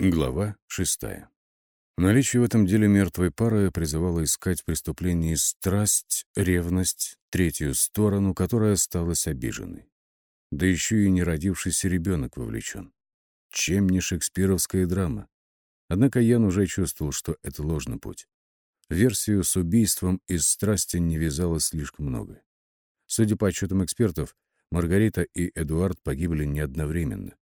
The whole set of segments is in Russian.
Глава шестая. Наличие в этом деле мертвой пары призывало искать в преступлении страсть, ревность, третью сторону, которая осталась обиженной. Да еще и не родившийся ребенок вовлечен. Чем не шекспировская драма? Однако Ян уже чувствовал, что это ложный путь. Версию с убийством из страсти не вязалось слишком много. Судя по отчетам экспертов, Маргарита и Эдуард погибли не одновременно.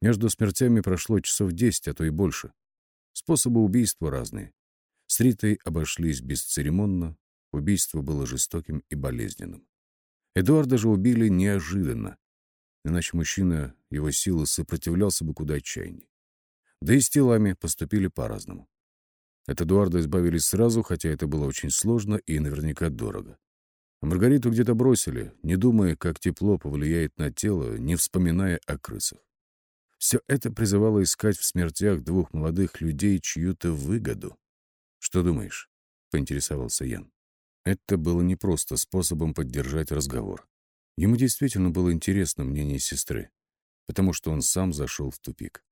Между смертями прошло часов десять, а то и больше. Способы убийства разные. С Ритой обошлись бесцеремонно, убийство было жестоким и болезненным. Эдуарда же убили неожиданно, иначе мужчина, его силы сопротивлялся бы куда отчаянней. Да и с телами поступили по-разному. От Эдуарда избавились сразу, хотя это было очень сложно и наверняка дорого. Маргариту где-то бросили, не думая, как тепло повлияет на тело, не вспоминая о крысах. Все это призывало искать в смертях двух молодых людей чью-то выгоду. «Что думаешь?» — поинтересовался Ян. Это было не просто способом поддержать разговор. Ему действительно было интересно мнение сестры, потому что он сам зашел в тупик.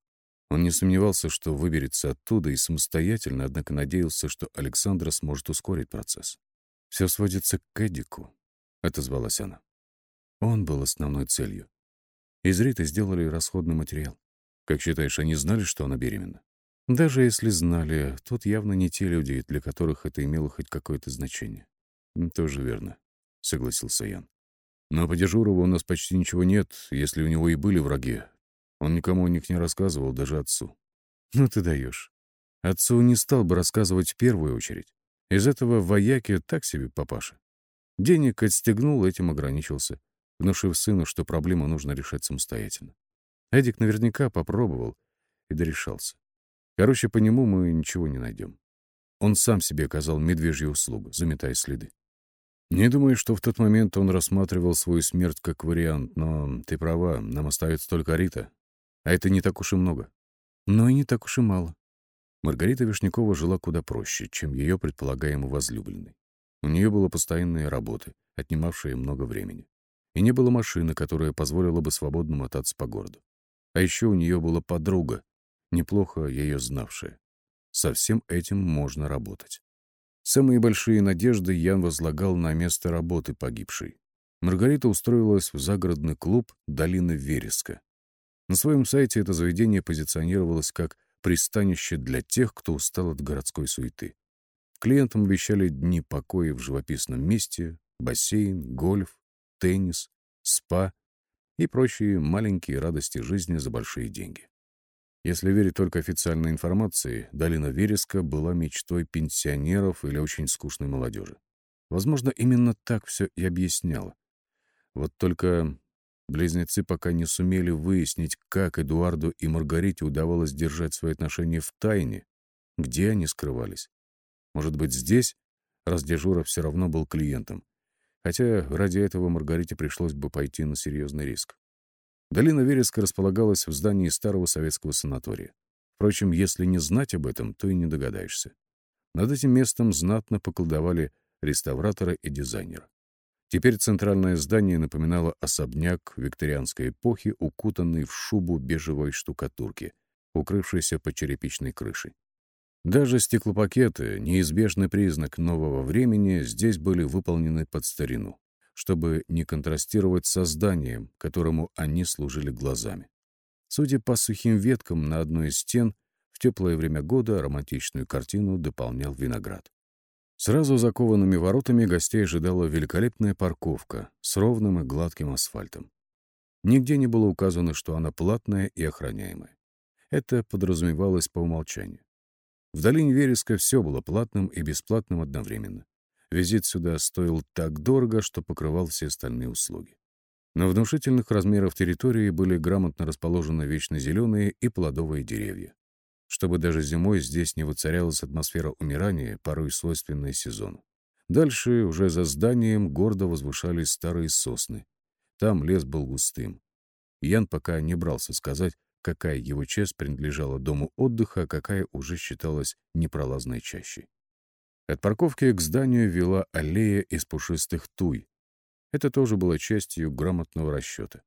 Он не сомневался, что выберется оттуда и самостоятельно, однако надеялся, что Александра сможет ускорить процесс. «Все сводится к Эдику», — отозвалась она. Он был основной целью. Из Риты сделали расходный материал. Как считаешь, они знали, что она беременна? Даже если знали, тут явно не те люди, для которых это имело хоть какое-то значение. Тоже верно, согласился Ян. Но по Дежурову у нас почти ничего нет. Если у него и были враги, он никому о них не рассказывал, даже отцу. Ну ты даешь. Отцу не стал бы рассказывать в первую очередь. Из этого вояки так себе папаша. Денег отстегнул, этим ограничился внушив сыну, что проблему нужно решать самостоятельно. Эдик наверняка попробовал и дорешался. Короче, по нему мы ничего не найдем. Он сам себе оказал медвежью услугу, заметая следы. Не думаю, что в тот момент он рассматривал свою смерть как вариант, но ты права, нам остается только Рита. А это не так уж и много. Но и не так уж и мало. Маргарита Вишнякова жила куда проще, чем ее предполагаемый возлюбленный. У нее была постоянная работа, отнимавшая много времени и не было машины, которая позволила бы свободно мотаться по городу. А еще у нее была подруга, неплохо ее знавшая. Со всем этим можно работать. Самые большие надежды Ян возлагал на место работы погибшей. Маргарита устроилась в загородный клуб «Долина Вереска». На своем сайте это заведение позиционировалось как пристанище для тех, кто устал от городской суеты. Клиентам обещали дни покоя в живописном месте, бассейн, гольф, теннис, спа и прочие маленькие радости жизни за большие деньги. Если верить только официальной информации, долина Вереска была мечтой пенсионеров или очень скучной молодежи. Возможно, именно так все и объясняло. Вот только близнецы пока не сумели выяснить, как Эдуарду и Маргарите удавалось держать свои отношения в тайне, где они скрывались. Может быть, здесь, раз дежура все равно был клиентом, хотя ради этого Маргарите пришлось бы пойти на серьезный риск. Долина Вереска располагалась в здании старого советского санатория. Впрочем, если не знать об этом, то и не догадаешься. Над этим местом знатно поколдовали реставраторы и дизайнеры. Теперь центральное здание напоминало особняк викторианской эпохи, укутанный в шубу бежевой штукатурки, укрывшийся под черепичной крышей. Даже стеклопакеты, неизбежный признак нового времени, здесь были выполнены под старину, чтобы не контрастировать со зданием, которому они служили глазами. Судя по сухим веткам на одной из стен, в теплое время года романтичную картину дополнял виноград. Сразу за коваными воротами гостей ожидала великолепная парковка с ровным и гладким асфальтом. Нигде не было указано, что она платная и охраняемая. Это подразумевалось по умолчанию. В долине Вереска все было платным и бесплатным одновременно. Визит сюда стоил так дорого, что покрывал все остальные услуги. На внушительных размеров территории были грамотно расположены вечно зеленые и плодовые деревья. Чтобы даже зимой здесь не воцарялась атмосфера умирания, порой свойственная сезону. Дальше, уже за зданием, гордо возвышались старые сосны. Там лес был густым. Ян пока не брался сказать, какая его часть принадлежала дому отдыха, а какая уже считалась непролазной чащей. От парковки к зданию вела аллея из пушистых туй. Это тоже было частью грамотного расчета.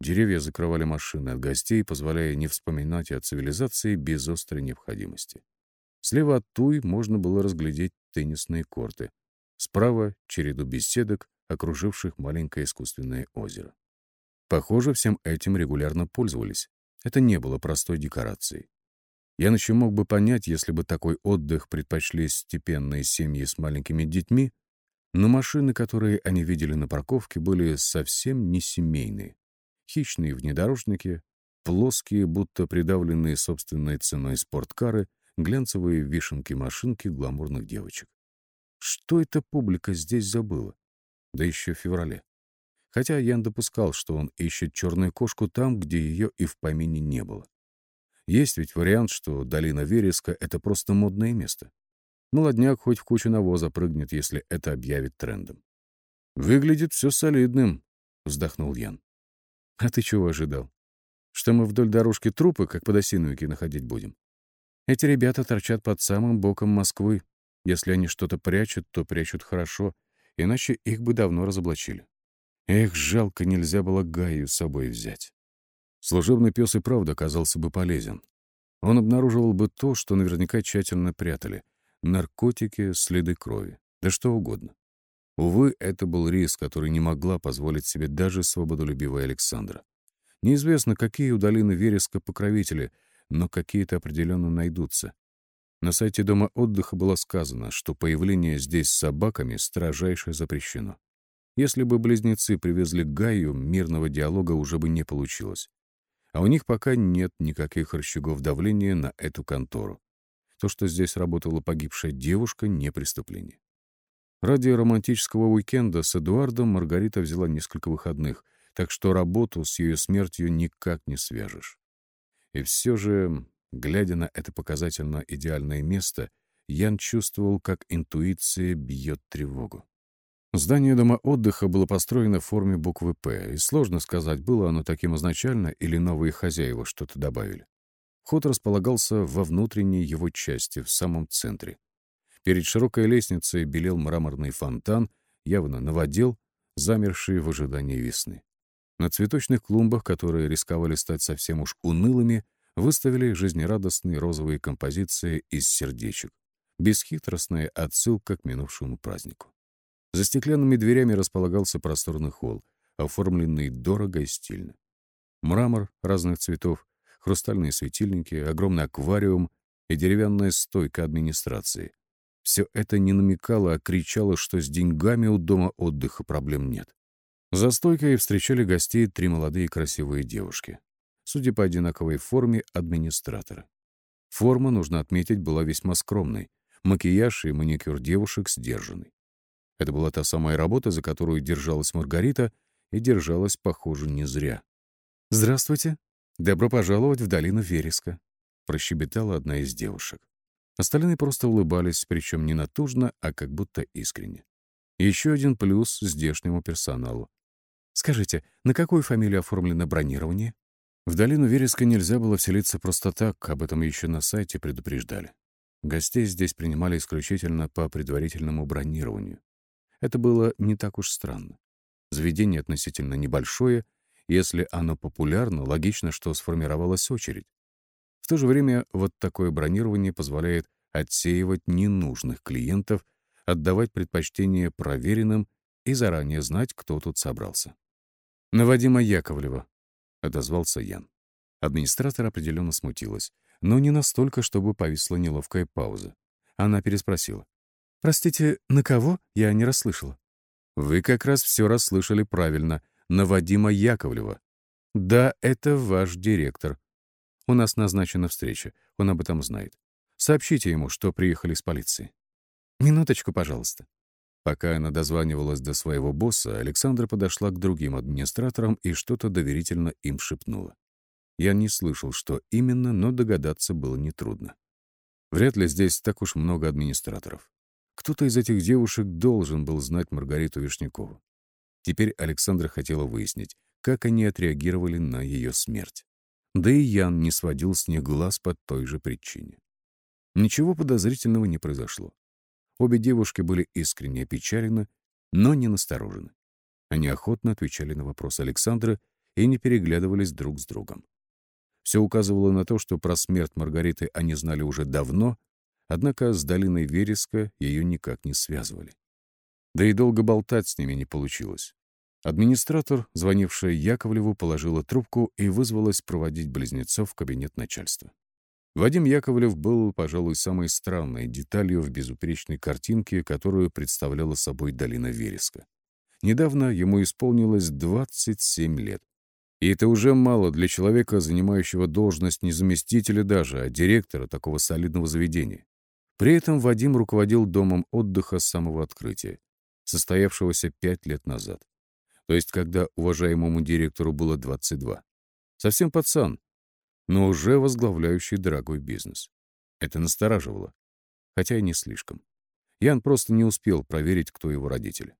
Деревья закрывали машины от гостей, позволяя не вспоминать о цивилизации без острой необходимости. Слева от Туй можно было разглядеть теннисные корты. Справа — череду беседок, окруживших маленькое искусственное озеро. Похоже, всем этим регулярно пользовались. Это не было простой декорацией. Я еще мог бы понять, если бы такой отдых предпочли степенные семьи с маленькими детьми, но машины, которые они видели на парковке, были совсем не семейные. Хищные внедорожники, плоские, будто придавленные собственной ценой спорткары, глянцевые вишенки-машинки гламурных девочек. Что эта публика здесь забыла? Да еще в феврале. Хотя Ян допускал, что он ищет черную кошку там, где ее и в помине не было. Есть ведь вариант, что долина Вереска — это просто модное место. Молодняк хоть в кучу навоза прыгнет, если это объявит трендом. «Выглядит все солидным», — вздохнул Ян. А ты чего ожидал? Что мы вдоль дорожки трупы, как подосиновики, находить будем? Эти ребята торчат под самым боком Москвы. Если они что-то прячут, то прячут хорошо, иначе их бы давно разоблачили. Эх, жалко, нельзя было Гаю с собой взять. Служебный пес и правда оказался бы полезен. Он обнаруживал бы то, что наверняка тщательно прятали — наркотики, следы крови, да что угодно. Увы, это был риск, который не могла позволить себе даже свободолюбивая Александра. Неизвестно, какие у долины Вереска покровители, но какие-то определенно найдутся. На сайте Дома отдыха было сказано, что появление здесь с собаками строжайше запрещено. Если бы близнецы привезли Гаю, мирного диалога уже бы не получилось. А у них пока нет никаких рычагов давления на эту контору. То, что здесь работала погибшая девушка, не преступление. Ради романтического уикенда с Эдуардом Маргарита взяла несколько выходных, так что работу с ее смертью никак не свяжешь. И все же, глядя на это показательно идеальное место, Ян чувствовал, как интуиция бьет тревогу. Здание дома отдыха было построено в форме буквы «П», и сложно сказать, было оно таким изначально или новые хозяева что-то добавили. Вход располагался во внутренней его части, в самом центре. Перед широкой лестницей белел мраморный фонтан, явно новодел, замерший в ожидании весны. На цветочных клумбах, которые рисковали стать совсем уж унылыми, выставили жизнерадостные розовые композиции из сердечек. Бесхитростная отсылка к минувшему празднику. За стеклянными дверями располагался просторный холл, оформленный дорого и стильно. Мрамор разных цветов, хрустальные светильники, огромный аквариум и деревянная стойка администрации, все это не намекало, а кричало, что с деньгами у дома отдыха проблем нет. За стойкой встречали гостей три молодые красивые девушки. Судя по одинаковой форме, администратора. Форма, нужно отметить, была весьма скромной. Макияж и маникюр девушек сдержанный. Это была та самая работа, за которую держалась Маргарита, и держалась, похоже, не зря. «Здравствуйте. Добро пожаловать в долину Вереска», — прощебетала одна из девушек. Остальные просто улыбались, причем не натужно, а как будто искренне. Еще один плюс здешнему персоналу. «Скажите, на какую фамилию оформлено бронирование?» В долину Вереска нельзя было вселиться просто так, об этом еще на сайте предупреждали. Гостей здесь принимали исключительно по предварительному бронированию. Это было не так уж странно. Заведение относительно небольшое, если оно популярно, логично, что сформировалась очередь. В то же время вот такое бронирование позволяет отсеивать ненужных клиентов, отдавать предпочтение проверенным и заранее знать, кто тут собрался. «На Вадима Яковлева», — отозвался Ян. Администратор определенно смутилась, но не настолько, чтобы повисла неловкая пауза. Она переспросила. «Простите, на кого? Я не расслышала». «Вы как раз все расслышали правильно. На Вадима Яковлева. Да, это ваш директор. У нас назначена встреча, он об этом знает. Сообщите ему, что приехали с полиции. Минуточку, пожалуйста. Пока она дозванивалась до своего босса, Александра подошла к другим администраторам и что-то доверительно им шепнула. Я не слышал, что именно, но догадаться было нетрудно. Вряд ли здесь так уж много администраторов. Кто-то из этих девушек должен был знать Маргариту Вишнякову. Теперь Александра хотела выяснить, как они отреагировали на ее смерть. Да и Ян не сводил с них глаз по той же причине. Ничего подозрительного не произошло. Обе девушки были искренне опечалены, но не насторожены. Они охотно отвечали на вопрос Александра и не переглядывались друг с другом. Все указывало на то, что про смерть Маргариты они знали уже давно, однако с долиной Вереска ее никак не связывали. Да и долго болтать с ними не получилось. Администратор, звонившая Яковлеву, положила трубку и вызвалась проводить близнецов в кабинет начальства. Вадим Яковлев был, пожалуй, самой странной деталью в безупречной картинке, которую представляла собой долина Вереска. Недавно ему исполнилось 27 лет. И это уже мало для человека, занимающего должность не заместителя даже, а директора такого солидного заведения. При этом Вадим руководил домом отдыха с самого открытия, состоявшегося пять лет назад. То есть, когда уважаемому директору было 22. Совсем пацан, но уже возглавляющий дорогой бизнес. Это настораживало, хотя и не слишком. Ян просто не успел проверить, кто его родители.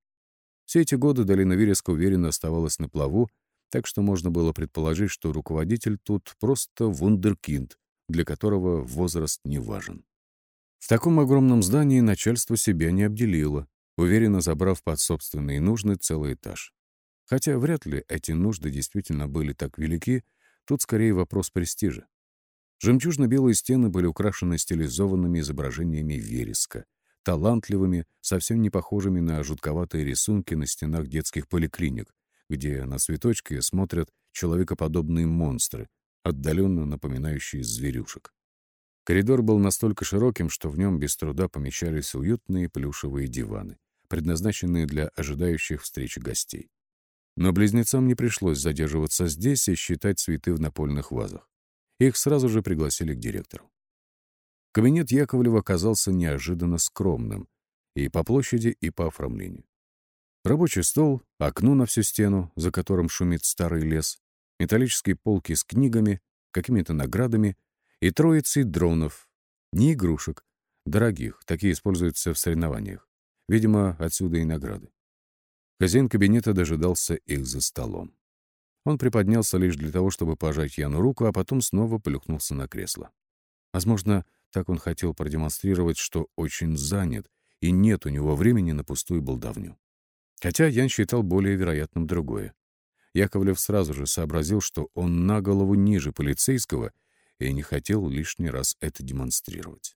Все эти годы Долина Вереска уверенно оставалась на плаву, так что можно было предположить, что руководитель тут просто вундеркинд, для которого возраст не важен. В таком огромном здании начальство себя не обделило, уверенно забрав под собственные нужды целый этаж. Хотя вряд ли эти нужды действительно были так велики, тут скорее вопрос престижа. Жемчужно-белые стены были украшены стилизованными изображениями вереска, талантливыми, совсем не похожими на жутковатые рисунки на стенах детских поликлиник, где на цветочки смотрят человекоподобные монстры, отдаленно напоминающие зверюшек. Коридор был настолько широким, что в нем без труда помещались уютные плюшевые диваны, предназначенные для ожидающих встречи гостей. Но близнецам не пришлось задерживаться здесь и считать цветы в напольных вазах. Их сразу же пригласили к директору. Кабинет Яковлева оказался неожиданно скромным и по площади, и по оформлению. Рабочий стол, окно на всю стену, за которым шумит старый лес, металлические полки с книгами, какими-то наградами и троицей дронов, не игрушек, дорогих, такие используются в соревнованиях. Видимо, отсюда и награды. Хозяин кабинета дожидался их за столом. Он приподнялся лишь для того, чтобы пожать Яну руку, а потом снова плюхнулся на кресло. Возможно, так он хотел продемонстрировать, что очень занят, и нет у него времени на пустую болтовню. Хотя Ян считал более вероятным другое. Яковлев сразу же сообразил, что он на голову ниже полицейского и не хотел лишний раз это демонстрировать.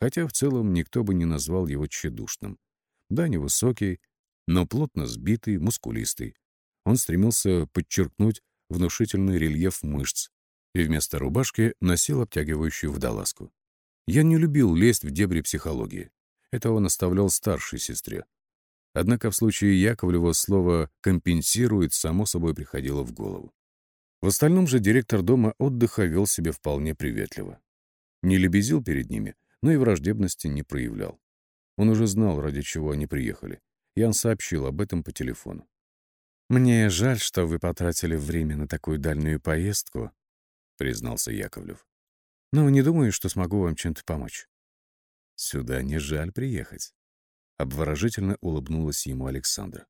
Хотя в целом никто бы не назвал его тщедушным. Да, невысокий, но плотно сбитый, мускулистый. Он стремился подчеркнуть внушительный рельеф мышц и вместо рубашки носил обтягивающую водолазку. Я не любил лезть в дебри психологии. Это он оставлял старшей сестре. Однако в случае Яковлева слово «компенсирует» само собой приходило в голову. В остальном же директор дома отдыха вел себя вполне приветливо. Не лебезил перед ними, но и враждебности не проявлял. Он уже знал, ради чего они приехали. Ян сообщил об этом по телефону. «Мне жаль, что вы потратили время на такую дальнюю поездку», — признался Яковлев. «Но не думаю, что смогу вам чем-то помочь». «Сюда не жаль приехать», Обворожительно улыбнулась ему Александра.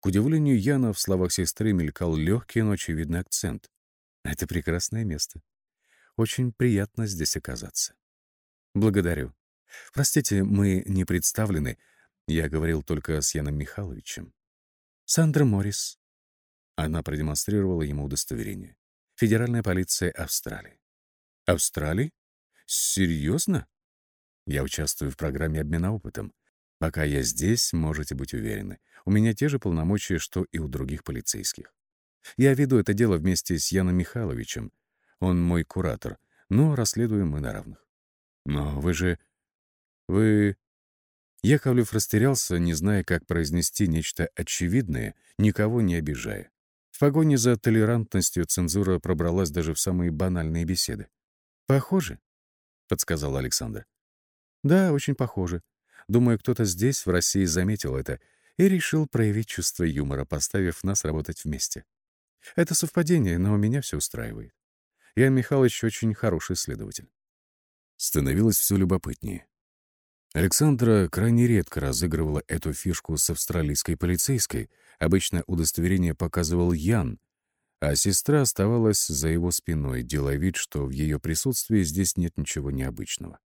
К удивлению Яна в словах сестры мелькал легкий, но очевидный акцент. «Это прекрасное место. Очень приятно здесь оказаться». «Благодарю. Простите, мы не представлены. Я говорил только с Яном Михайловичем». «Сандра Моррис». Она продемонстрировала ему удостоверение. «Федеральная полиция Австралии». «Австралии? Серьезно?» «Я участвую в программе обмена опытом. Пока я здесь, можете быть уверены, у меня те же полномочия, что и у других полицейских. Я веду это дело вместе с Яном Михайловичем. Он мой куратор, но расследуем мы на равных. Но вы же... Вы... Яковлев растерялся, не зная, как произнести нечто очевидное, никого не обижая. В погоне за толерантностью цензура пробралась даже в самые банальные беседы. «Похоже», — подсказал Александр. «Да, очень похоже. Думаю, кто-то здесь, в России, заметил это и решил проявить чувство юмора, поставив нас работать вместе. Это совпадение, но меня все устраивает. Ян Михайлович очень хороший следователь. Становилось все любопытнее. Александра крайне редко разыгрывала эту фишку с австралийской полицейской. Обычно удостоверение показывал Ян, а сестра оставалась за его спиной, делая вид, что в ее присутствии здесь нет ничего необычного.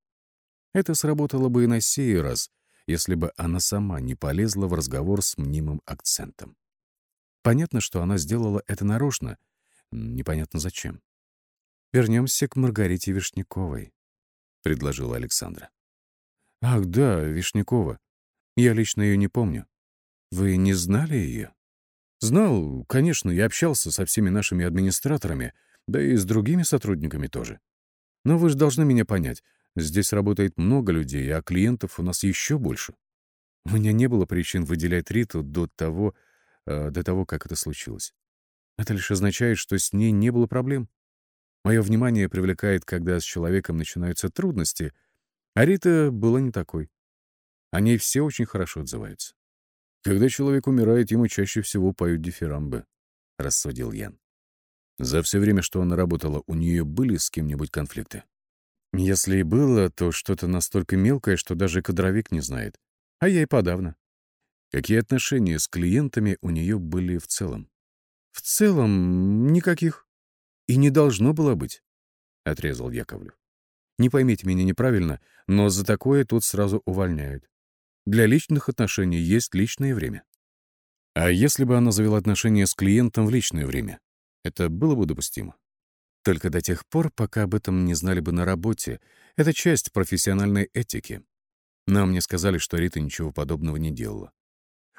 Это сработало бы и на сей раз, если бы она сама не полезла в разговор с мнимым акцентом. Понятно, что она сделала это нарочно. Непонятно зачем. «Вернемся к Маргарите Вишняковой», — предложила Александра. «Ах, да, Вишнякова. Я лично ее не помню. Вы не знали ее?» «Знал, конечно, я общался со всеми нашими администраторами, да и с другими сотрудниками тоже. Но вы же должны меня понять. Здесь работает много людей, а клиентов у нас еще больше. У меня не было причин выделять Риту до того, э, до того, как это случилось. Это лишь означает, что с ней не было проблем. Мое внимание привлекает, когда с человеком начинаются трудности, а Рита была не такой. О ней все очень хорошо отзываются. Когда человек умирает, ему чаще всего поют дифирамбы, — рассудил Ян. За все время, что она работала, у нее были с кем-нибудь конфликты? Если и было, то что-то настолько мелкое, что даже кадровик не знает. А я и подавно. Какие отношения с клиентами у нее были в целом? В целом, никаких. И не должно было быть, — отрезал Яковлев. Не поймите меня неправильно, но за такое тут сразу увольняют. Для личных отношений есть личное время. А если бы она завела отношения с клиентом в личное время? Это было бы допустимо. Только до тех пор, пока об этом не знали бы на работе. Это часть профессиональной этики. Нам не сказали, что Рита ничего подобного не делала.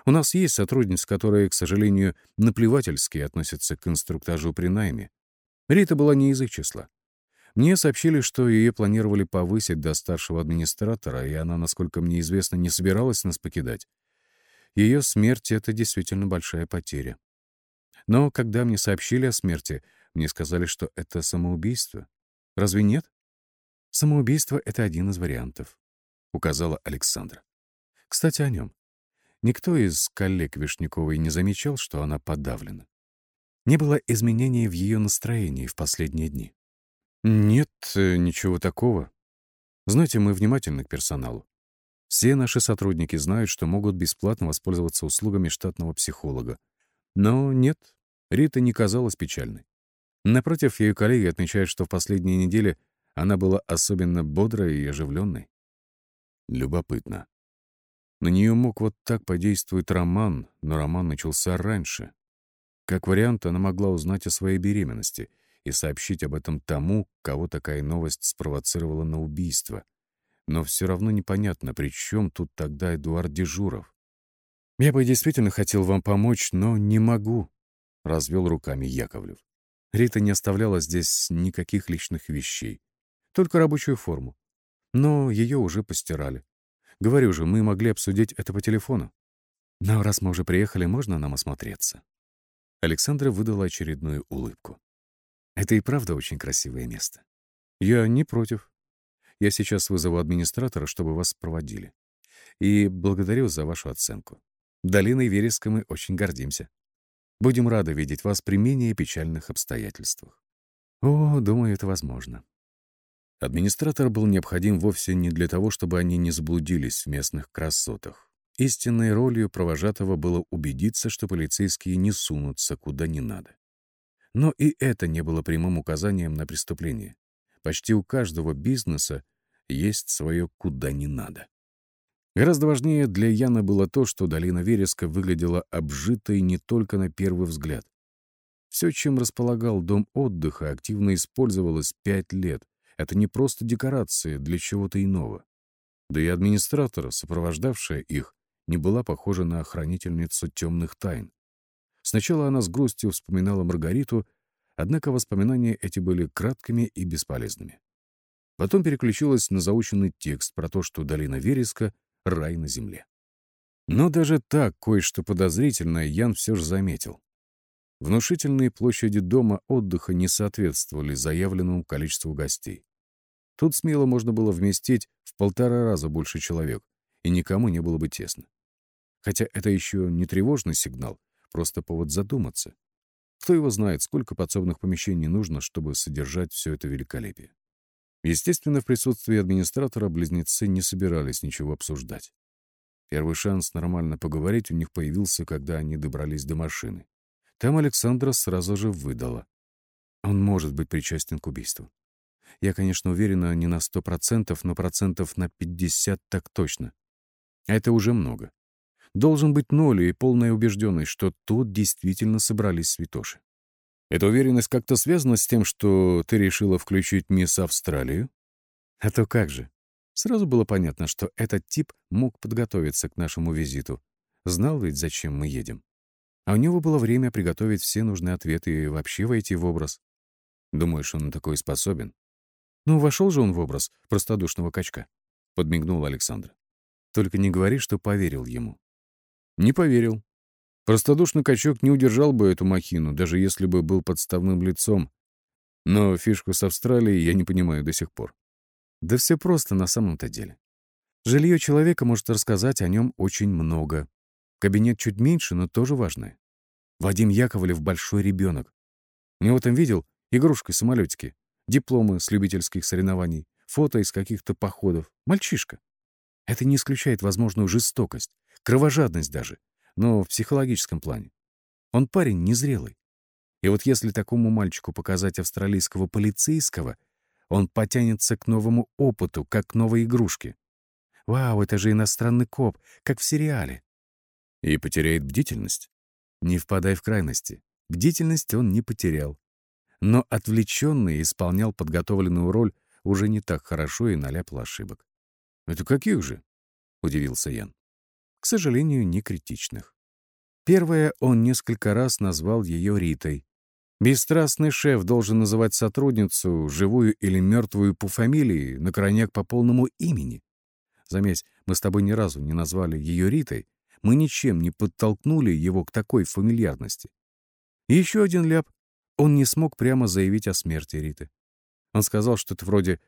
У нас есть сотрудницы, которые, к сожалению, наплевательски относятся к инструктажу при найме. Рита была не из их числа. Мне сообщили, что ее планировали повысить до старшего администратора, и она, насколько мне известно, не собиралась нас покидать. Ее смерть — это действительно большая потеря. Но когда мне сообщили о смерти, мне сказали, что это самоубийство. Разве нет? Самоубийство — это один из вариантов, — указала Александра. Кстати, о нем. Никто из коллег Вишняковой не замечал, что она подавлена. Не было изменений в ее настроении в последние дни. Нет, э, ничего такого. Знаете, мы внимательны к персоналу. Все наши сотрудники знают, что могут бесплатно воспользоваться услугами штатного психолога. Но нет, Рита не казалась печальной. Напротив, ее коллеги отмечают, что в последние недели она была особенно бодрой и оживленной. Любопытно. На нее мог вот так подействовать роман, но роман начался раньше. Как вариант, она могла узнать о своей беременности и сообщить об этом тому, кого такая новость спровоцировала на убийство. Но все равно непонятно, при чем тут тогда Эдуард Дежуров. «Я бы действительно хотел вам помочь, но не могу», — развел руками Яковлев. Рита не оставляла здесь никаких личных вещей, только рабочую форму. Но ее уже постирали. Говорю же, мы могли обсудить это по телефону. Но раз мы уже приехали, можно нам осмотреться?» Александра выдала очередную улыбку. «Это и правда очень красивое место. Я не против. Я сейчас вызову администратора, чтобы вас проводили. И благодарю за вашу оценку. Долиной Вереска мы очень гордимся. Будем рады видеть вас при менее печальных обстоятельствах. О, думаю, это возможно. Администратор был необходим вовсе не для того, чтобы они не заблудились в местных красотах. Истинной ролью провожатого было убедиться, что полицейские не сунутся куда не надо. Но и это не было прямым указанием на преступление. Почти у каждого бизнеса есть свое «куда не надо». Гораздо важнее для Яна было то, что долина Вереска выглядела обжитой не только на первый взгляд. Все, чем располагал дом отдыха, активно использовалось пять лет. Это не просто декорации для чего-то иного. Да и администратора, сопровождавшая их, не была похожа на охранительницу темных тайн. Сначала она с грустью вспоминала Маргариту, однако воспоминания эти были краткими и бесполезными. Потом переключилась на заученный текст про то, что долина Вереска рай на земле. Но даже так кое-что подозрительное Ян все же заметил. Внушительные площади дома отдыха не соответствовали заявленному количеству гостей. Тут смело можно было вместить в полтора раза больше человек, и никому не было бы тесно. Хотя это еще не тревожный сигнал, просто повод задуматься. Кто его знает, сколько подсобных помещений нужно, чтобы содержать все это великолепие. Естественно, в присутствии администратора близнецы не собирались ничего обсуждать. Первый шанс нормально поговорить у них появился, когда они добрались до машины. Там Александра сразу же выдала. Он может быть причастен к убийству. Я, конечно, уверена не на сто процентов, но процентов на пятьдесят так точно. Это уже много. должен быть ноль и полная убежденность, что тут действительно собрались святоши. Эта уверенность как-то связана с тем, что ты решила включить мисс Австралию? А то как же. Сразу было понятно, что этот тип мог подготовиться к нашему визиту. Знал ведь, зачем мы едем. А у него было время приготовить все нужные ответы и вообще войти в образ. Думаешь, он такой способен? Ну, вошел же он в образ простодушного качка. Подмигнул Александр. Только не говори, что поверил ему. Не поверил. Простодушный качок не удержал бы эту махину, даже если бы был подставным лицом. Но фишку с Австралией я не понимаю до сих пор. Да все просто на самом-то деле. Жилье человека может рассказать о нем очень много. Кабинет чуть меньше, но тоже важное. Вадим Яковлев — большой ребенок. У него там видел игрушки-самолетики, дипломы с любительских соревнований, фото из каких-то походов. Мальчишка. Это не исключает возможную жестокость, кровожадность даже, но в психологическом плане. Он парень незрелый. И вот если такому мальчику показать австралийского полицейского — он потянется к новому опыту, как к новой игрушке. Вау, это же иностранный коп, как в сериале. И потеряет бдительность. Не впадай в крайности. Бдительность он не потерял. Но отвлеченный исполнял подготовленную роль уже не так хорошо и наляпал ошибок. «Это каких же?» — удивился Ян. К сожалению, не критичных. Первое, он несколько раз назвал ее Ритой, Бесстрастный шеф должен называть сотрудницу, живую или мертвую по фамилии, на крайняк по полному имени. Заметь, мы с тобой ни разу не назвали ее Ритой, мы ничем не подтолкнули его к такой фамильярности. Еще один ляп. Он не смог прямо заявить о смерти Риты. Он сказал что-то вроде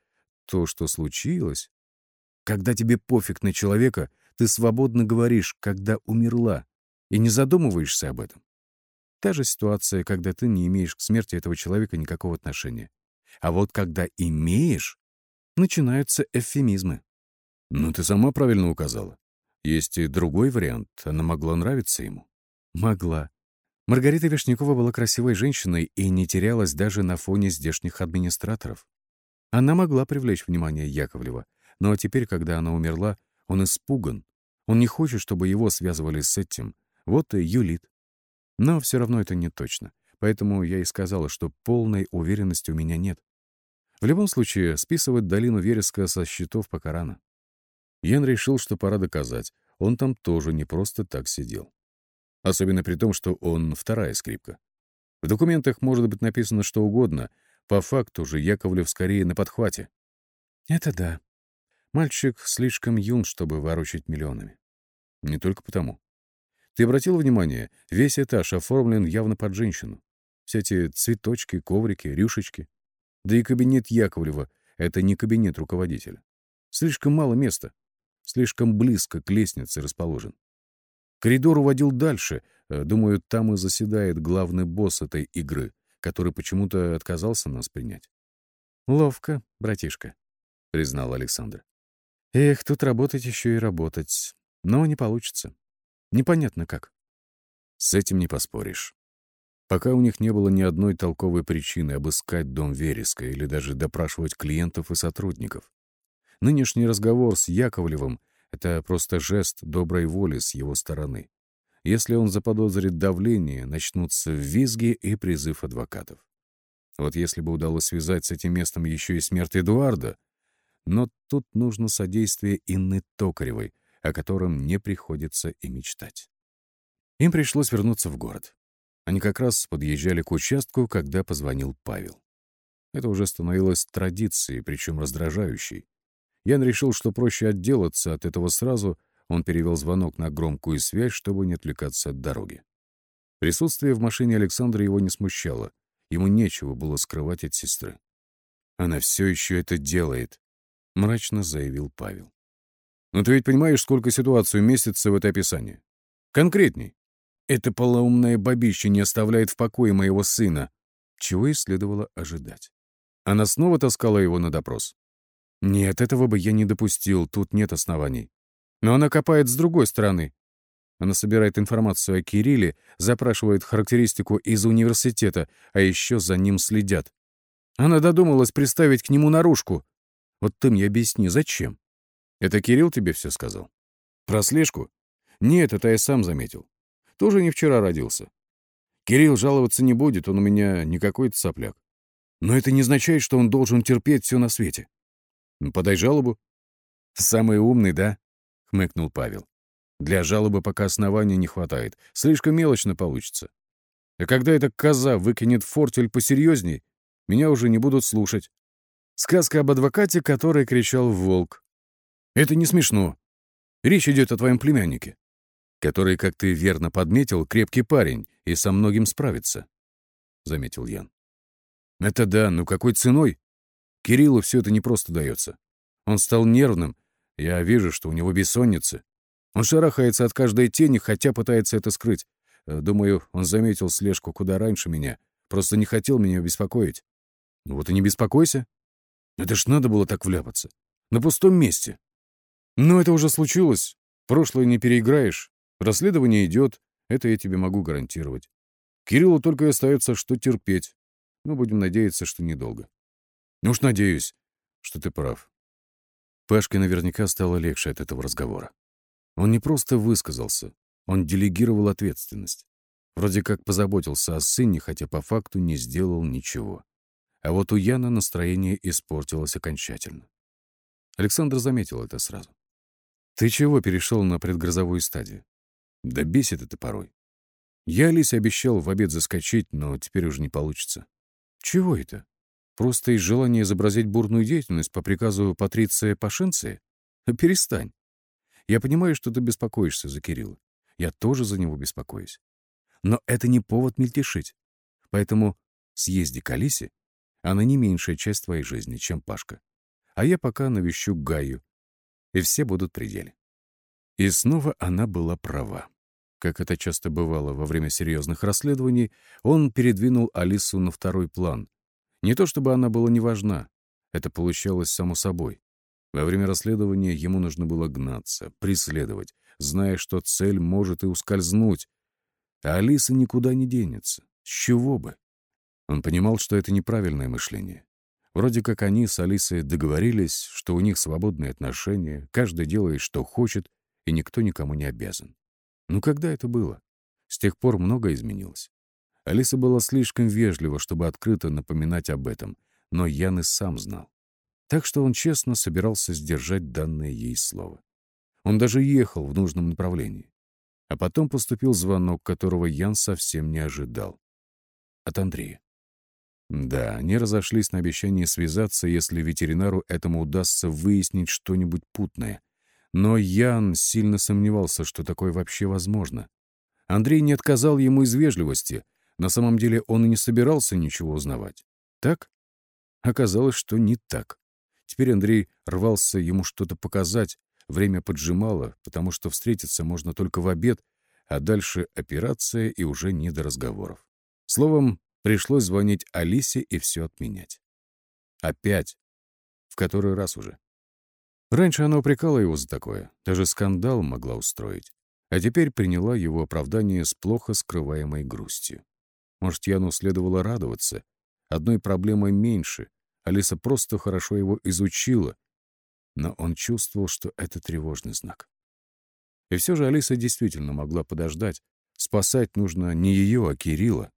«то, что случилось». Когда тебе пофиг на человека, ты свободно говоришь «когда умерла» и не задумываешься об этом. Та же ситуация, когда ты не имеешь к смерти этого человека никакого отношения. А вот когда имеешь, начинаются эвфемизмы. Ну, ты сама правильно указала. Есть и другой вариант. Она могла нравиться ему. Могла. Маргарита Вишнякова была красивой женщиной и не терялась даже на фоне здешних администраторов. Она могла привлечь внимание Яковлева, но теперь, когда она умерла, он испуган. Он не хочет, чтобы его связывали с этим. Вот и юлит. Но все равно это не точно. Поэтому я и сказала, что полной уверенности у меня нет. В любом случае, списывать долину вереска со счетов пока рано. Ян решил, что пора доказать. Он там тоже не просто так сидел. Особенно при том, что он вторая скрипка. В документах может быть написано что угодно. По факту же Яковлев скорее на подхвате. Это да. Мальчик слишком юн, чтобы ворочать миллионами. Не только потому. Ты обратил внимание, весь этаж оформлен явно под женщину. Все эти цветочки, коврики, рюшечки. Да и кабинет Яковлева — это не кабинет руководителя. Слишком мало места. Слишком близко к лестнице расположен. Коридор уводил дальше. Э, думаю, там и заседает главный босс этой игры, который почему-то отказался нас принять. «Ловко, братишка», — признал Александр. «Эх, тут работать еще и работать. Но не получится. Непонятно как. С этим не поспоришь. Пока у них не было ни одной толковой причины обыскать дом Вереска или даже допрашивать клиентов и сотрудников. Нынешний разговор с Яковлевым — это просто жест доброй воли с его стороны. Если он заподозрит давление, начнутся визги и призыв адвокатов. Вот если бы удалось связать с этим местом еще и смерть Эдуарда, но тут нужно содействие Инны Токаревой — о котором не приходится и мечтать. Им пришлось вернуться в город. Они как раз подъезжали к участку, когда позвонил Павел. Это уже становилось традицией, причем раздражающей. Ян решил, что проще отделаться от этого сразу, он перевел звонок на громкую связь, чтобы не отвлекаться от дороги. Присутствие в машине Александра его не смущало. Ему нечего было скрывать от сестры. «Она все еще это делает», — мрачно заявил Павел. Но ты ведь понимаешь, сколько ситуацию месяца в это описание. Конкретней. Это полоумное бабище не оставляет в покое моего сына. Чего и следовало ожидать. Она снова таскала его на допрос. Нет, этого бы я не допустил, тут нет оснований. Но она копает с другой стороны. Она собирает информацию о Кирилле, запрашивает характеристику из университета, а еще за ним следят. Она додумалась приставить к нему наружку. Вот ты мне объясни, зачем? Это Кирилл тебе все сказал? Про слежку? Нет, это я сам заметил. Тоже не вчера родился. Кирилл жаловаться не будет, он у меня не какой-то сопляк. Но это не означает, что он должен терпеть все на свете. Ну, подай жалобу. Самый умный, да? Хмыкнул Павел. Для жалобы пока основания не хватает. Слишком мелочно получится. А когда эта коза выкинет фортель посерьезней, меня уже не будут слушать. Сказка об адвокате, который кричал волк. Это не смешно. Речь идет о твоем племяннике, который, как ты верно подметил, крепкий парень и со многим справится, — заметил Ян. Это да, но какой ценой? Кириллу все это не просто дается. Он стал нервным. Я вижу, что у него бессонница. Он шарахается от каждой тени, хотя пытается это скрыть. Э, думаю, он заметил слежку куда раньше меня. Просто не хотел меня беспокоить. Ну вот и не беспокойся. Это ж надо было так вляпаться. На пустом месте. Но это уже случилось. Прошлое не переиграешь. Расследование идет. Это я тебе могу гарантировать. Кириллу только и остается, что терпеть. Но будем надеяться, что недолго. Ну уж надеюсь, что ты прав. Пашке наверняка стало легче от этого разговора. Он не просто высказался, он делегировал ответственность. Вроде как позаботился о сыне, хотя по факту не сделал ничего. А вот у Яна настроение испортилось окончательно. Александр заметил это сразу. «Ты чего перешел на предгрозовую стадию?» «Да бесит это порой. Я Алисе обещал в обед заскочить, но теперь уже не получится. Чего это? Просто из желания изобразить бурную деятельность по приказу Патриция Пашенция? Перестань. Я понимаю, что ты беспокоишься за Кирилла. Я тоже за него беспокоюсь. Но это не повод мельтешить. Поэтому съезди к Алисе, она не меньшая часть твоей жизни, чем Пашка. А я пока навещу Гаю, и все будут при. И снова она была права. Как это часто бывало во время серьезных расследований, он передвинул Алису на второй план. Не то чтобы она была не важна, это получалось само собой. Во время расследования ему нужно было гнаться, преследовать, зная, что цель может и ускользнуть. А Алиса никуда не денется. С чего бы? Он понимал, что это неправильное мышление. Вроде как они с Алисой договорились, что у них свободные отношения, каждый делает, что хочет, и никто никому не обязан. Ну когда это было? С тех пор многое изменилось. Алиса была слишком вежлива, чтобы открыто напоминать об этом, но Ян и сам знал. Так что он честно собирался сдержать данное ей слово. Он даже ехал в нужном направлении. А потом поступил звонок, которого Ян совсем не ожидал. От Андрея. Да, они разошлись на обещании связаться, если ветеринару этому удастся выяснить что-нибудь путное. Но Ян сильно сомневался, что такое вообще возможно. Андрей не отказал ему из вежливости. На самом деле он и не собирался ничего узнавать. Так? Оказалось, что не так. Теперь Андрей рвался ему что-то показать. Время поджимало, потому что встретиться можно только в обед, а дальше операция и уже не до разговоров. Словом, пришлось звонить Алисе и все отменять. Опять. В который раз уже. Раньше она упрекала его за такое, даже скандал могла устроить. А теперь приняла его оправдание с плохо скрываемой грустью. Может, Яну следовало радоваться. Одной проблемой меньше. Алиса просто хорошо его изучила. Но он чувствовал, что это тревожный знак. И все же Алиса действительно могла подождать. Спасать нужно не ее, а Кирилла.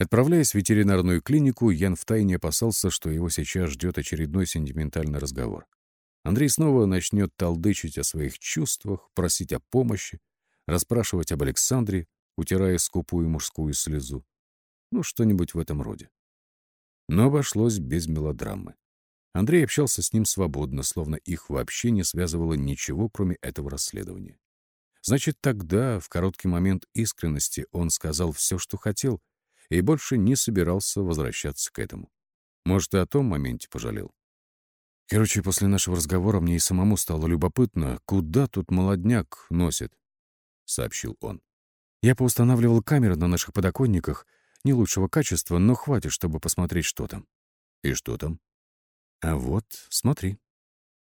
Отправляясь в ветеринарную клинику, Ян втайне опасался, что его сейчас ждет очередной сентиментальный разговор. Андрей снова начнет толдычить о своих чувствах, просить о помощи, расспрашивать об Александре, утирая скупую мужскую слезу. Ну, что-нибудь в этом роде. Но обошлось без мелодрамы. Андрей общался с ним свободно, словно их вообще не связывало ничего, кроме этого расследования. Значит, тогда, в короткий момент искренности, он сказал все, что хотел, и больше не собирался возвращаться к этому. Может, и о том моменте пожалел. Короче, после нашего разговора мне и самому стало любопытно, куда тут молодняк носит, — сообщил он. Я поустанавливал камеры на наших подоконниках, не лучшего качества, но хватит, чтобы посмотреть, что там. И что там? А вот, смотри.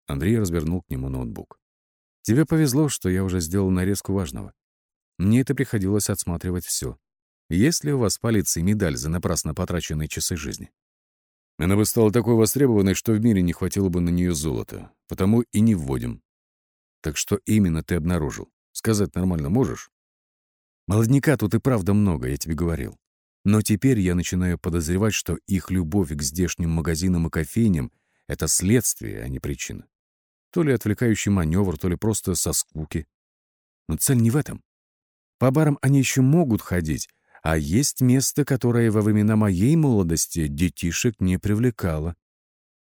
Андрей развернул к нему ноутбук. Тебе повезло, что я уже сделал нарезку важного. Мне это приходилось отсматривать все. Есть ли у вас в полиции медаль за напрасно потраченные часы жизни? Она бы стала такой востребованной, что в мире не хватило бы на нее золота. Потому и не вводим. Так что именно ты обнаружил? Сказать нормально можешь? Молодняка тут и правда много, я тебе говорил. Но теперь я начинаю подозревать, что их любовь к здешним магазинам и кофейням — это следствие, а не причина. То ли отвлекающий маневр, то ли просто со скуки. Но цель не в этом. По барам они еще могут ходить, а есть место, которое во времена моей молодости детишек не привлекало.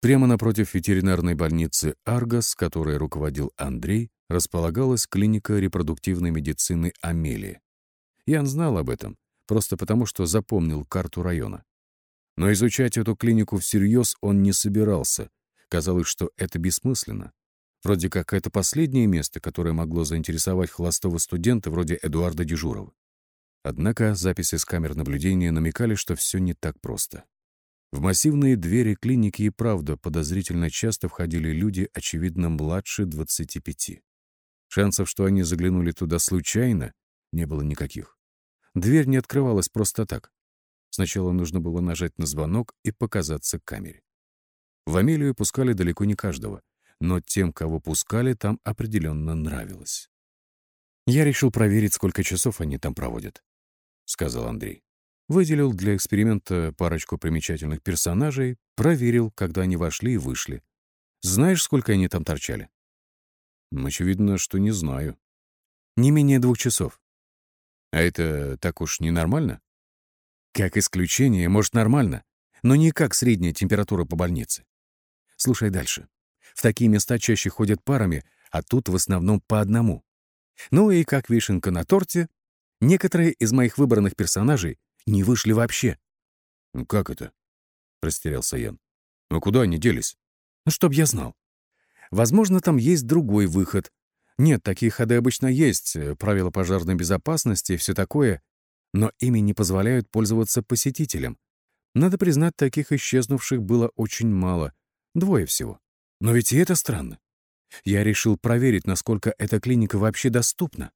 Прямо напротив ветеринарной больницы «Аргос», которой руководил Андрей, располагалась клиника репродуктивной медицины «Амелия». Ян знал об этом, просто потому что запомнил карту района. Но изучать эту клинику всерьез он не собирался. Казалось, что это бессмысленно. Вроде как это последнее место, которое могло заинтересовать холостого студента вроде Эдуарда Дежурова. Однако записи с камер наблюдения намекали, что все не так просто. В массивные двери клиники и правда подозрительно часто входили люди, очевидно, младше 25. Шансов, что они заглянули туда случайно, не было никаких. Дверь не открывалась просто так. Сначала нужно было нажать на звонок и показаться к камере. В Амелию пускали далеко не каждого, но тем, кого пускали, там определенно нравилось. «Я решил проверить, сколько часов они там проводят», — сказал Андрей. Выделил для эксперимента парочку примечательных персонажей, проверил, когда они вошли и вышли. Знаешь, сколько они там торчали? Очевидно, что не знаю. Не менее двух часов. А это так уж ненормально? Как исключение, может, нормально, но не как средняя температура по больнице. Слушай дальше. В такие места чаще ходят парами, а тут в основном по одному. Ну и как вишенка на торте, некоторые из моих выбранных персонажей не вышли вообще. «Ну как это?» — растерялся Ян. «Ну куда они делись?» «Ну, чтоб я знал. Возможно, там есть другой выход. Нет, такие ходы обычно есть, э, правила пожарной безопасности и все такое, но ими не позволяют пользоваться посетителям. Надо признать, таких исчезнувших было очень мало. Двое всего. Но ведь и это странно. Я решил проверить, насколько эта клиника вообще доступна.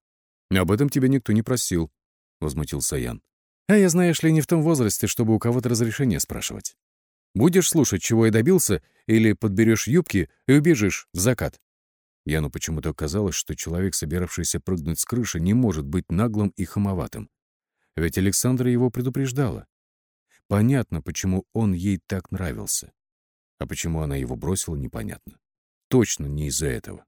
«Об этом тебя никто не просил», — возмутился Ян. А я, знаешь ли, не в том возрасте, чтобы у кого-то разрешение спрашивать. Будешь слушать, чего я добился, или подберешь юбки и убежишь в закат. Яну почему-то казалось, что человек, собиравшийся прыгнуть с крыши, не может быть наглым и хамоватым. Ведь Александра его предупреждала. Понятно, почему он ей так нравился. А почему она его бросила, непонятно. Точно не из-за этого.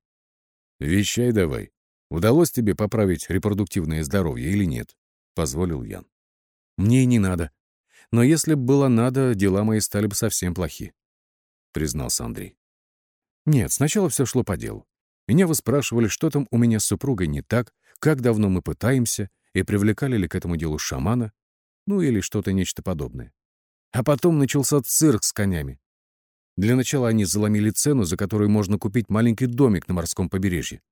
«Вещай давай. Удалось тебе поправить репродуктивное здоровье или нет?» — позволил Ян. Мне и не надо. Но если бы было надо, дела мои стали бы совсем плохи», — признался Андрей. «Нет, сначала все шло по делу. Меня выспрашивали, что там у меня с супругой не так, как давно мы пытаемся, и привлекали ли к этому делу шамана, ну или что-то нечто подобное. А потом начался цирк с конями. Для начала они заломили цену, за которую можно купить маленький домик на морском побережье.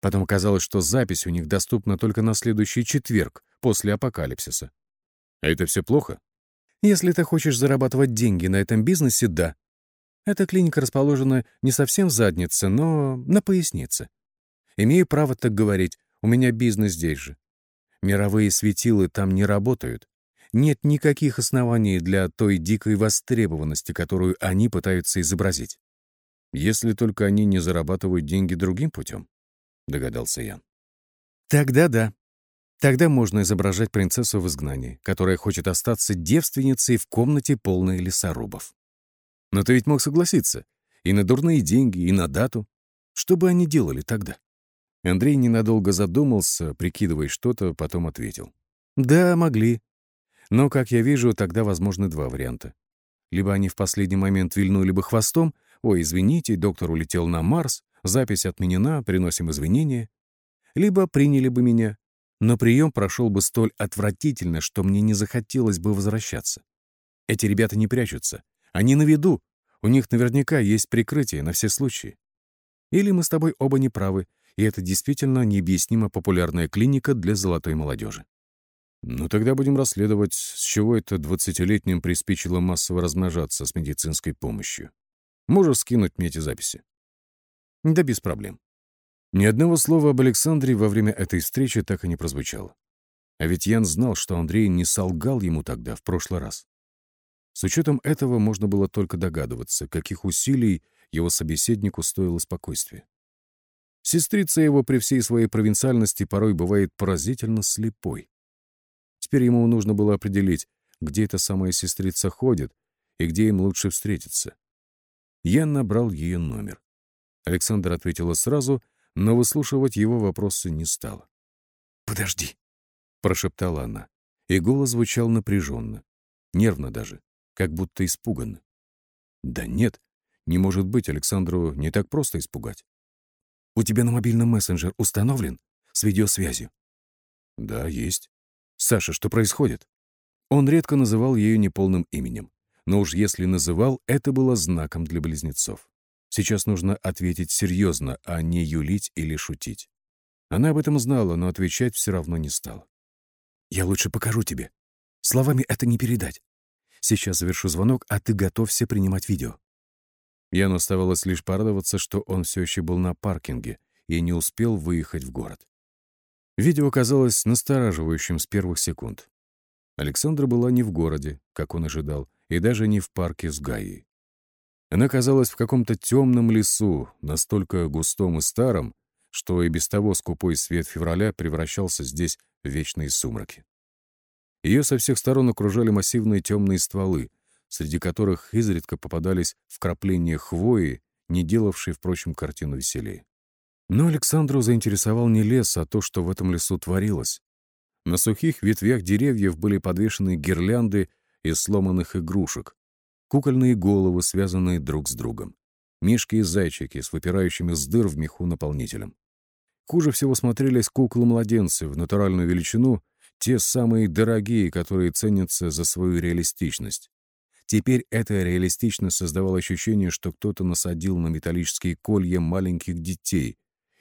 Потом оказалось, что запись у них доступна только на следующий четверг, после апокалипсиса. А это все плохо? Если ты хочешь зарабатывать деньги на этом бизнесе, да. Эта клиника расположена не совсем в заднице, но на пояснице. Имею право так говорить, у меня бизнес здесь же. Мировые светилы там не работают. Нет никаких оснований для той дикой востребованности, которую они пытаются изобразить. Если только они не зарабатывают деньги другим путем, догадался Ян. Тогда да. Тогда можно изображать принцессу в изгнании, которая хочет остаться девственницей в комнате, полной лесорубов. Но ты ведь мог согласиться. И на дурные деньги, и на дату. Что бы они делали тогда? Андрей ненадолго задумался, прикидывая что-то, потом ответил. Да, могли. Но, как я вижу, тогда возможны два варианта. Либо они в последний момент вильнули бы хвостом, «Ой, извините, доктор улетел на Марс, запись отменена, приносим извинения». Либо приняли бы меня, но прием прошел бы столь отвратительно, что мне не захотелось бы возвращаться. Эти ребята не прячутся. Они на виду. У них наверняка есть прикрытие на все случаи. Или мы с тобой оба неправы, и это действительно необъяснимо популярная клиника для золотой молодежи. Ну тогда будем расследовать, с чего это двадцатилетним приспичило массово размножаться с медицинской помощью. Можешь скинуть мне эти записи? Да без проблем. Ни одного слова об Александре во время этой встречи так и не прозвучало. А ведь Ян знал, что Андрей не солгал ему тогда, в прошлый раз. С учетом этого можно было только догадываться, каких усилий его собеседнику стоило спокойствие. Сестрица его при всей своей провинциальности порой бывает поразительно слепой. Теперь ему нужно было определить, где эта самая сестрица ходит и где им лучше встретиться. Я набрал ее номер. Александр ответила сразу, но выслушивать его вопросы не стала. «Подожди», — прошептала она, и голос звучал напряженно, нервно даже, как будто испуганно. «Да нет, не может быть, Александру не так просто испугать. У тебя на мобильном мессенджер установлен с видеосвязью? Да, есть. Саша, что происходит? Он редко называл ее неполным именем. Но уж если называл, это было знаком для близнецов. Сейчас нужно ответить серьезно, а не юлить или шутить. Она об этом знала, но отвечать все равно не стала. «Я лучше покажу тебе. Словами это не передать. Сейчас завершу звонок, а ты готовься принимать видео». Яну оставалось лишь порадоваться, что он все еще был на паркинге и не успел выехать в город. Видео казалось настораживающим с первых секунд. Александра была не в городе, как он ожидал, и даже не в парке с Гаей. Она оказалась в каком-то темном лесу, настолько густом и старом, что и без того скупой свет февраля превращался здесь в вечные сумраки. Ее со всех сторон окружали массивные темные стволы, среди которых изредка попадались вкрапления хвои, не делавшие, впрочем, картину веселее. Но Александру заинтересовал не лес, а то, что в этом лесу творилось. На сухих ветвях деревьев были подвешены гирлянды из сломанных игрушек, кукольные головы, связанные друг с другом, мишки и зайчики с выпирающими с дыр в меху наполнителем. Хуже всего смотрелись куклы-младенцы в натуральную величину, те самые дорогие, которые ценятся за свою реалистичность. Теперь это реалистично создавало ощущение, что кто-то насадил на металлические колья маленьких детей,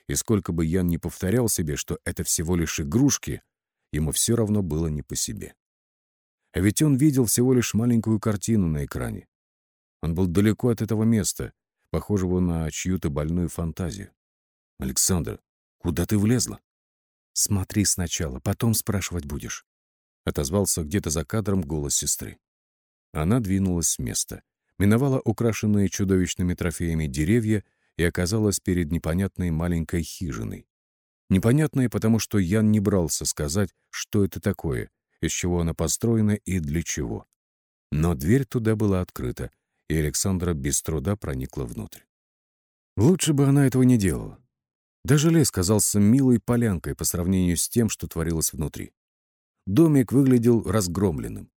и сколько бы Ян не повторял себе, что это всего лишь игрушки, ему все равно было не по себе. А ведь он видел всего лишь маленькую картину на экране. Он был далеко от этого места, похожего на чью-то больную фантазию. «Александр, куда ты влезла?» «Смотри сначала, потом спрашивать будешь», — отозвался где-то за кадром голос сестры. Она двинулась с места, миновала украшенные чудовищными трофеями деревья и оказалась перед непонятной маленькой хижиной. Непонятной, потому что Ян не брался сказать, что это такое, из чего она построена и для чего. Но дверь туда была открыта, и Александра без труда проникла внутрь. Лучше бы она этого не делала. Даже лес казался милой полянкой по сравнению с тем, что творилось внутри. Домик выглядел разгромленным.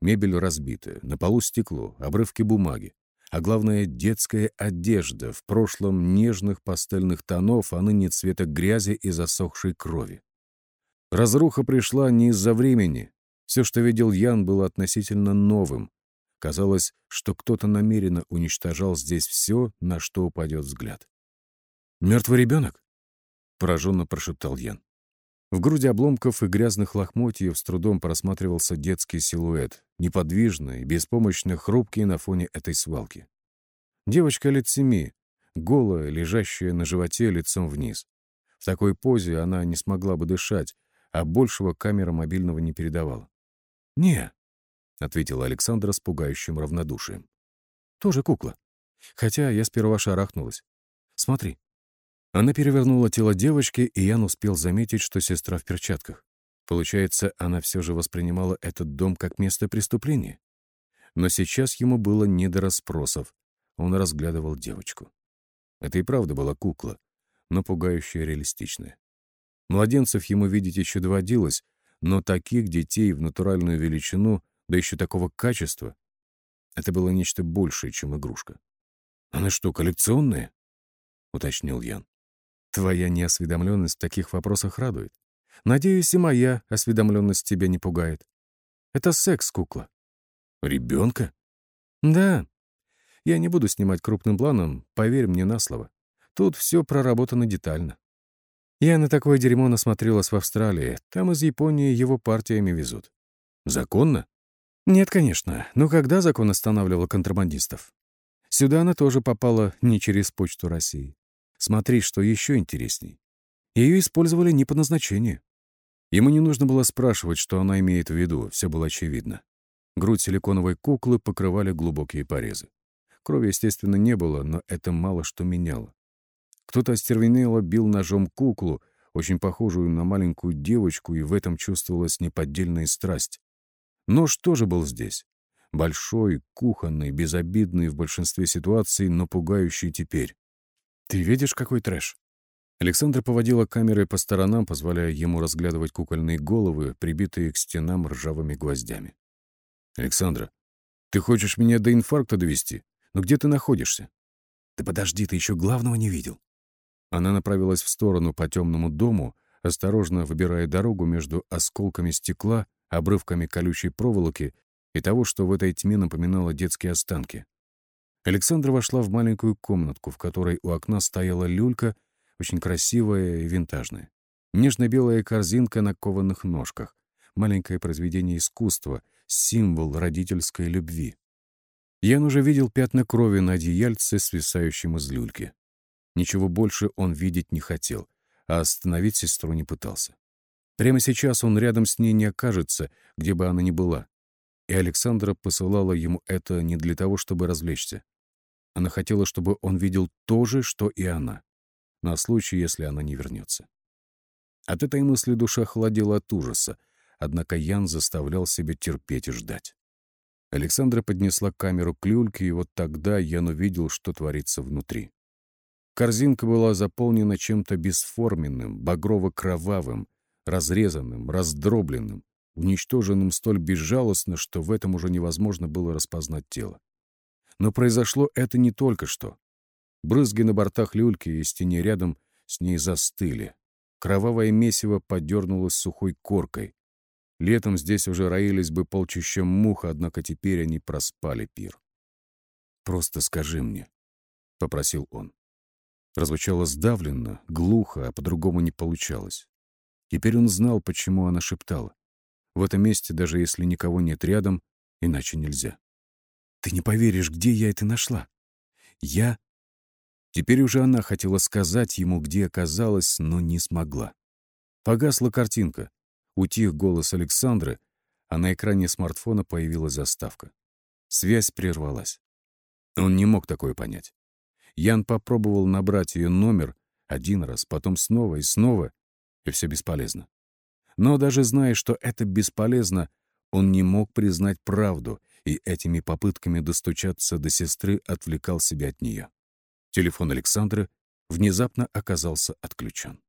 Мебель разбитая, на полу стекло, обрывки бумаги. А главное, детская одежда, в прошлом нежных пастельных тонов, а ныне цвета грязи и засохшей крови. Разруха пришла не из-за времени. Все, что видел Ян, было относительно новым. Казалось, что кто-то намеренно уничтожал здесь все, на что упадет взгляд. «Мертвый ребенок?» — пораженно прошептал Ян. В груди обломков и грязных лохмотьев с трудом просматривался детский силуэт, неподвижный, беспомощно хрупкий на фоне этой свалки. Девочка лет семи, голая, лежащая на животе лицом вниз. В такой позе она не смогла бы дышать, а большего камера мобильного не передавала. «Не», — ответила Александра с пугающим равнодушием. «Тоже кукла. Хотя я сперва шарахнулась. Смотри». Она перевернула тело девочки, и Ян успел заметить, что сестра в перчатках. Получается, она все же воспринимала этот дом как место преступления. Но сейчас ему было не до расспросов. Он разглядывал девочку. Это и правда была кукла, но пугающая реалистичная. Младенцев ему видеть еще доводилось, но таких детей в натуральную величину, да еще такого качества, это было нечто большее, чем игрушка. «Она что, коллекционная?» — уточнил Ян. Твоя неосведомленность в таких вопросах радует. Надеюсь, и моя осведомленность тебя не пугает. Это секс-кукла. Ребенка? Да. Я не буду снимать крупным планом, поверь мне на слово. Тут все проработано детально. Я на такое дерьмо насмотрелась в Австралии. Там из Японии его партиями везут. Законно? Нет, конечно. Но когда закон останавливал контрабандистов? Сюда она тоже попала не через почту России. Смотри, что еще интересней. Ее использовали не по назначению. Ему не нужно было спрашивать, что она имеет в виду, все было очевидно. Грудь силиконовой куклы покрывали глубокие порезы. Крови, естественно, не было, но это мало что меняло. Кто-то остервенело бил ножом куклу, очень похожую на маленькую девочку, и в этом чувствовалась неподдельная страсть. Нож тоже был здесь. Большой, кухонный, безобидный в большинстве ситуаций, но пугающий теперь. «Ты видишь, какой трэш?» Александра поводила камерой по сторонам, позволяя ему разглядывать кукольные головы, прибитые к стенам ржавыми гвоздями. «Александра, ты хочешь меня до инфаркта довести? Но где ты находишься?» «Да подожди, ты еще главного не видел». Она направилась в сторону по темному дому, осторожно выбирая дорогу между осколками стекла, обрывками колючей проволоки и того, что в этой тьме напоминало детские останки. Александра вошла в маленькую комнатку, в которой у окна стояла люлька, очень красивая и винтажная. Нежно-белая корзинка на кованых ножках, маленькое произведение искусства, символ родительской любви. Ян уже видел пятна крови на одеяльце, свисающем из люльки. Ничего больше он видеть не хотел, а остановить сестру не пытался. Прямо сейчас он рядом с ней не окажется, где бы она ни была. И Александра посылала ему это не для того, чтобы развлечься. Она хотела, чтобы он видел то же, что и она, на случай, если она не вернется. От этой мысли душа холодела от ужаса, однако Ян заставлял себя терпеть и ждать. Александра поднесла камеру к люльке, и вот тогда Ян увидел, что творится внутри. Корзинка была заполнена чем-то бесформенным, багрово-кровавым, разрезанным, раздробленным, уничтоженным столь безжалостно, что в этом уже невозможно было распознать тело. Но произошло это не только что. Брызги на бортах люльки и стене рядом с ней застыли. Кровавое месиво подернулось сухой коркой. Летом здесь уже роились бы полчища мух, однако теперь они проспали пир. «Просто скажи мне», — попросил он. Прозвучало сдавленно, глухо, а по-другому не получалось. Теперь он знал, почему она шептала. В этом месте, даже если никого нет рядом, иначе нельзя. «Ты не поверишь, где я это нашла. Я...» Теперь уже она хотела сказать ему, где оказалась, но не смогла. Погасла картинка. Утих голос Александры, а на экране смартфона появилась заставка. Связь прервалась. Он не мог такое понять. Ян попробовал набрать ее номер один раз, потом снова и снова, и все бесполезно. Но даже зная, что это бесполезно, он не мог признать правду и этими попытками достучаться до сестры отвлекал себя от нее. Телефон Александры внезапно оказался отключен.